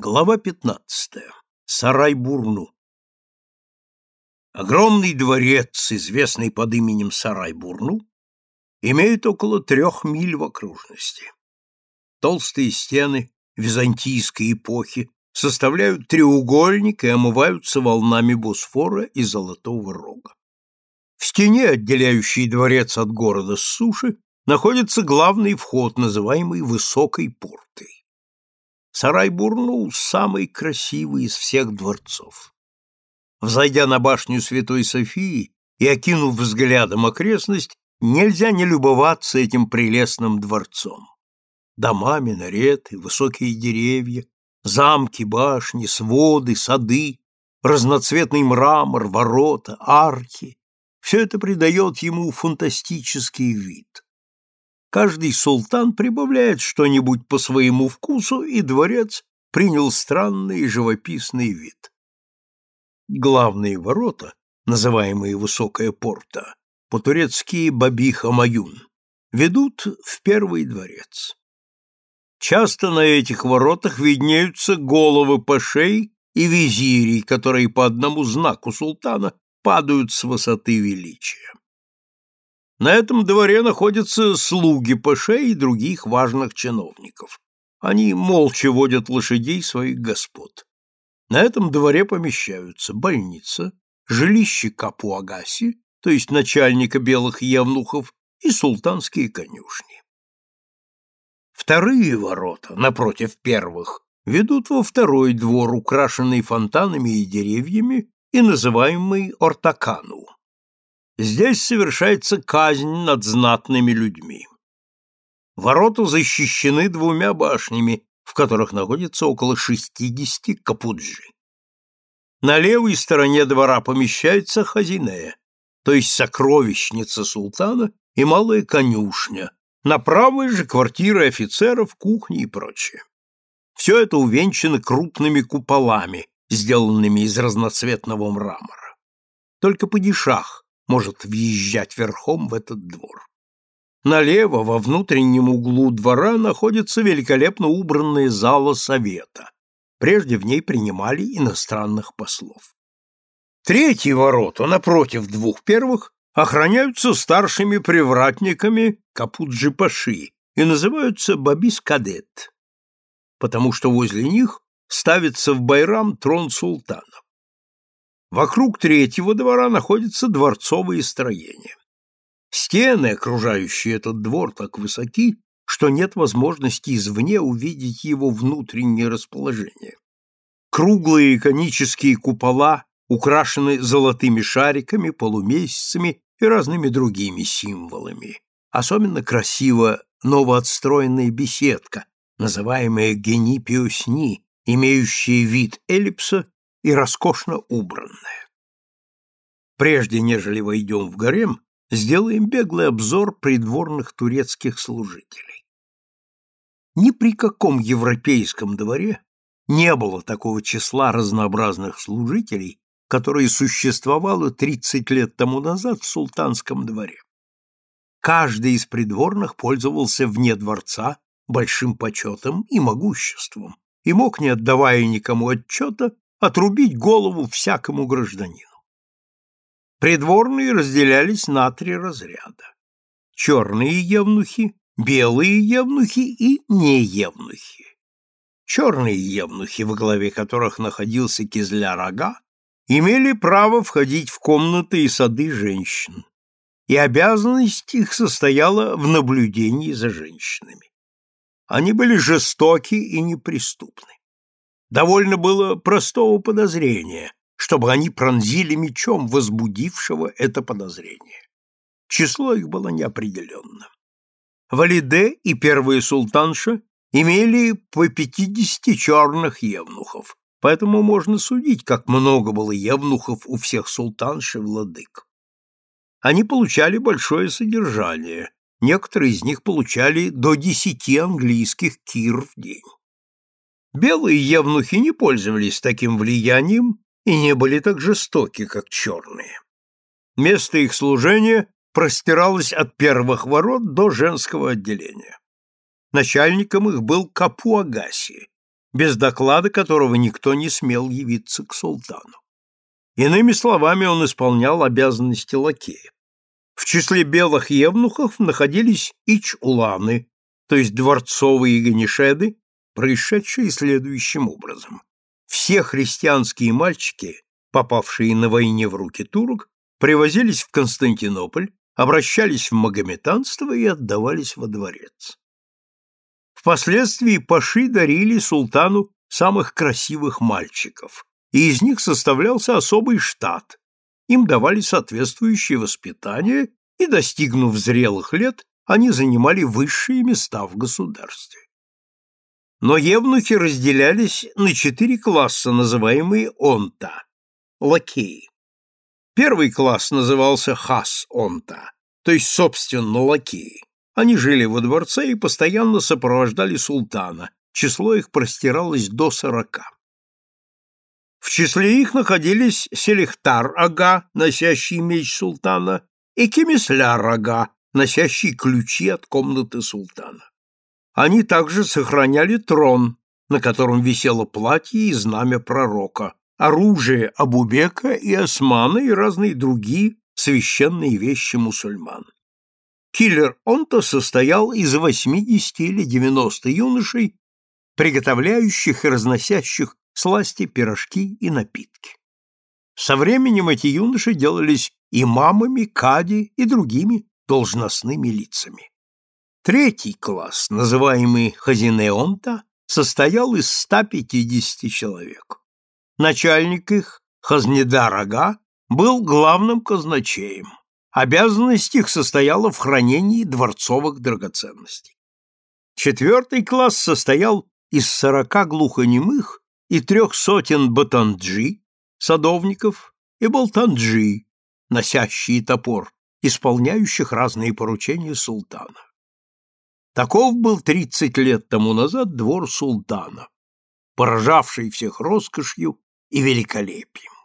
Глава 15. Сарай-Бурну. Огромный дворец, известный под именем Сарай-Бурну, имеет около трех миль в окружности. Толстые стены византийской эпохи составляют треугольник и омываются волнами Босфора и Золотого Рога. В стене, отделяющей дворец от города с суши, находится главный вход, называемый Высокой портой. Сарай-Бурну – самый красивый из всех дворцов. Взойдя на башню Святой Софии и окинув взглядом окрестность, нельзя не любоваться этим прелестным дворцом. Дома, минареты, высокие деревья, замки, башни, своды, сады, разноцветный мрамор, ворота, арки – все это придает ему фантастический вид. Каждый султан прибавляет что-нибудь по своему вкусу, и дворец принял странный и живописный вид. Главные ворота, называемые Высокая порта, по-турецки Баби-Хамаюн, ведут в первый дворец. Часто на этих воротах виднеются головы пашей и визирей, которые по одному знаку султана падают с высоты величия. На этом дворе находятся слуги паше и других важных чиновников. Они молча водят лошадей своих господ. На этом дворе помещаются больница, жилище Капуагаси, то есть начальника белых евнухов, и султанские конюшни. Вторые ворота, напротив первых, ведут во второй двор, украшенный фонтанами и деревьями и называемый Ортакану. Здесь совершается казнь над знатными людьми. Ворота защищены двумя башнями, в которых находится около 60 капуджи. На левой стороне двора помещается хазинея, то есть сокровищница султана и малая конюшня, на правой же квартиры офицеров, кухни и прочее. Все это увенчано крупными куполами, сделанными из разноцветного мрамора. Только падишах может въезжать верхом в этот двор. Налево, во внутреннем углу двора, находится великолепно убранная зала совета. Прежде в ней принимали иностранных послов. Третьи ворота, напротив двух первых, охраняются старшими привратниками Капуджи-Паши и называются Бабис-Кадет, потому что возле них ставится в Байрам трон султана. Вокруг третьего двора находятся дворцовые строения. Стены, окружающие этот двор, так высоки, что нет возможности извне увидеть его внутреннее расположение. Круглые конические купола украшены золотыми шариками, полумесяцами и разными другими символами. Особенно красиво новоотстроенная беседка, называемая генипиосни, имеющая вид эллипса и роскошно убранная. Прежде нежели войдем в гарем, сделаем беглый обзор придворных турецких служителей. Ни при каком европейском дворе не было такого числа разнообразных служителей, которое существовало 30 лет тому назад в султанском дворе. Каждый из придворных пользовался вне дворца большим почетом и могуществом и мог, не отдавая никому отчета, отрубить голову всякому гражданину. Придворные разделялись на три разряда. Черные евнухи, белые евнухи и неевнухи. Черные евнухи, во главе которых находился Кизля-Рога, имели право входить в комнаты и сады женщин, и обязанность их состояла в наблюдении за женщинами. Они были жестоки и неприступны. Довольно было простого подозрения, чтобы они пронзили мечом возбудившего это подозрение. Число их было неопределенным. Валиде и первая султанша имели по пятидесяти черных евнухов, поэтому можно судить, как много было евнухов у всех султанш и владык. Они получали большое содержание, некоторые из них получали до десяти английских кир в день. Белые евнухи не пользовались таким влиянием и не были так жестоки, как черные. Место их служения простиралось от первых ворот до женского отделения. Начальником их был Капуагаси, без доклада которого никто не смел явиться к султану. Иными словами, он исполнял обязанности лакея. В числе белых евнухов находились ич-уланы, то есть дворцовые ганишеды, происшедшие следующим образом. Все христианские мальчики, попавшие на войне в руки турок, привозились в Константинополь, обращались в магометанство и отдавались во дворец. Впоследствии паши дарили султану самых красивых мальчиков, и из них составлялся особый штат. Им давали соответствующее воспитание, и, достигнув зрелых лет, они занимали высшие места в государстве. Но евнухи разделялись на четыре класса, называемые онта – лакеи. Первый класс назывался хас-онта, то есть, собственно, лакеи. Они жили во дворце и постоянно сопровождали султана, число их простиралось до сорока. В числе их находились Селихтар-ага, носящий меч султана, и Кемисляр-ага, носящий ключи от комнаты султана. Они также сохраняли трон, на котором висело платье и знамя пророка, оружие Абубека и Османа и разные другие священные вещи мусульман. Киллер Онто состоял из 80 или 90 юношей, приготовляющих и разносящих сласти, пирожки и напитки. Со временем эти юноши делались имамами, кади и другими должностными лицами. Третий класс, называемый Хазинеонта, состоял из 150 человек. Начальник их, Хазнедар Ага, был главным казначеем. Обязанность их состояла в хранении дворцовых драгоценностей. Четвертый класс состоял из сорока глухонемых и трех сотен батанджи, садовников, и болтанджи, носящие топор, исполняющих разные поручения султана. Таков был тридцать лет тому назад двор султана, поражавший всех роскошью и великолепием.